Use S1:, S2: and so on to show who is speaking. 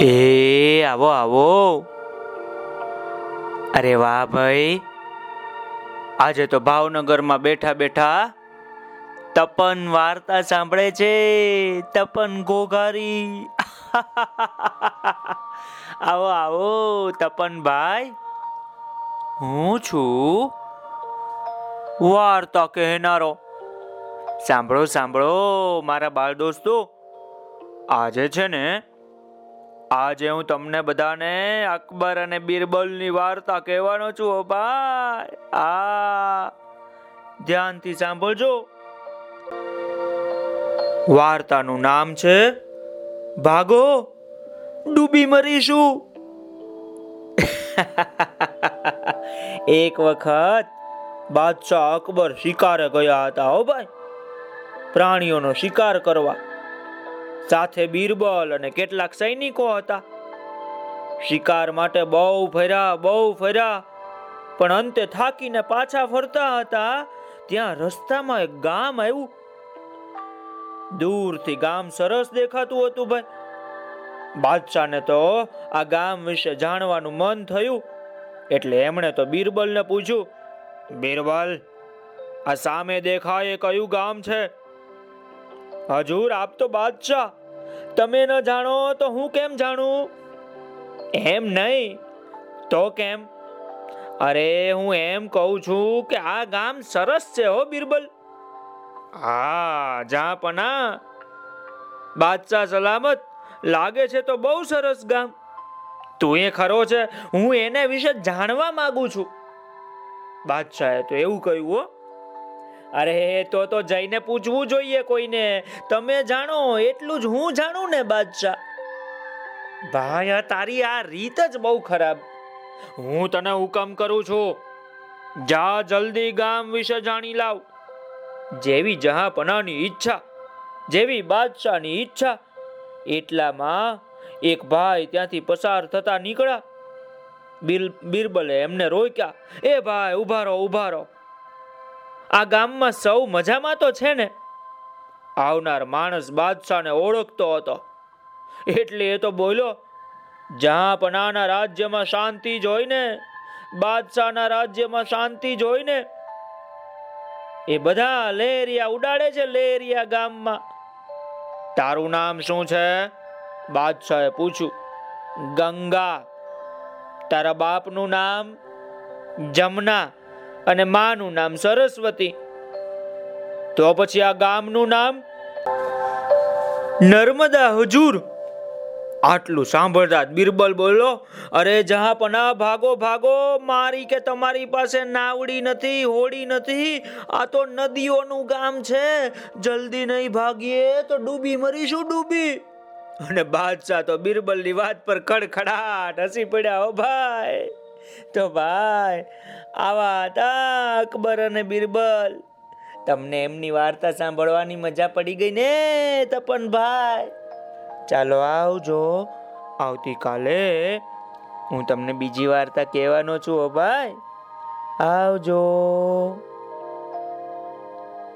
S1: એ, આવો આવો. અરે વાહ ભાઈ. આજે તો ભાવનગરમાં બેઠા બેઠા તપન વાર્તા સાંભળે છે. તપન ઘોઘારી. આવો આવો તપનભાઈ હું છું? વાર્તા કહેનારો. સાંભળો સાંભળો, મારા બાળ દોસ્તો. આજે છે ને આજે હું તમને બધાને અકબર અને બિરબલની વાર્તા કહેવાનો છું, ઓ ભાઈ. આ ધ્યાનથી સાંભળજો. વાર્તાનું નામ છે, ભાગો, ડૂબી મરીશું. એક વખત બાદશાહ અકબર શિકારે ગયા હતા હો ભાઈ. પ્રાણીઓનો શિકાર કરવા. સાથે બીરબલ અને કેટલાક સૈનિકો હતા. શિકાર માટે બહુ ફર્યા બહુ ફર્યા, પણ અંતે થાકીને પાછા ફરતા હતા. ત્યાં રસ્તામાં એક ગામ આવ્યું. દૂરથી ગામ સરસ દેખાતું હતું ભાઈ. બાદશાહને તો આ ગામ વિશે જાણવાનું મન થયું. એટલે એમણે તો બીરબલને પૂછ્યું, બીરબલ, આ સામે દેખાય કયું ગામ છે? હજુર, આપ તો બાદશાહ. તમે ન જાણો તો હું કેમ જાણું? એમ નહીં, તો કેમ? અરે, હું એમ કહું છું કે આ ગામ સરસ છે હો, બિરબલ. હા જા પના બાદશાહ સલામત લાગે છે તો બહુ સરસ ગામ. તું એ ખરો છે, હું એને વિશે જાણવા માંગુ છું. બાદશાહે તો એવું કહ્યું હો. અરે, તો તો જઈને પૂછવું જોઈએ કોઈને. તમે જાણો, એટલું જ હું જાણું ને બાદશાહ. ભાઈ, આ તારી આ રીત જ બહુ ખરાબ. હું તને હુકમ કરું છું. જા જલ્દી ગામ વિશે જાણી લાવ. જેવી જહાપનાની ઈચ્છા, જેવી બાદશાહની ઈચ્છા, એટલામાં એક ભાઈ ત્યાંથી પસાર થતા નીકળ્યા. બિલ, બિરબલે એમને રોક્યા. એ ભાઈ ઉભારો રહો, ઊભા રહો. આ ગામમાં સૌ મજામાં તો છે ને? આવનાર માણસ બાદશાહને ઓળખતો હતો. એટલે એ તો બોલ્યો, જ્યાં પનાના રાજ્યમાં શાંતિ જોઈને બાદશાહના રાજ્યમાં શાંતિ જોઈને એ બધા લેરિયા ઉડાડે છે લેરિયા ગામમાં. તારું નામ શું છે? બાદશાહે પૂછ્યું. ગંગા. તારા બાપનું નામ જમના. અને માનું નામ સરસ્વતી. તો પછી આ ગામનું નામ? નર્મદા હજુર. આટલું સાંભળતા બિરબલ બોલો અરે જહા જહાપના ભાગો ભાગો, મારી કે તમારી પાસે નાવડી નથી, હોડી નથી, આ તો નદીઓનું ગામ છે, જલ્દી નહીં ભાગીએ તો ડૂબી મરીશું ડૂબી. અને બાદશાહ તો બિરબલની વાત પર ખડખડાટ હસી પડ્યા, ઓ ભાઈ. તો ભાઈ, આવા હતા અકબર અને બિરબલ. તમને એમની વાર્તા સાંભળવાની મજા પડી ગઈ ને, તપન ભાઈ? ચાલો આવજો. આવતીકાલે હું તમને બીજી વાર્તા કહેવાનો છું ઓ ભાઈ. આવજો.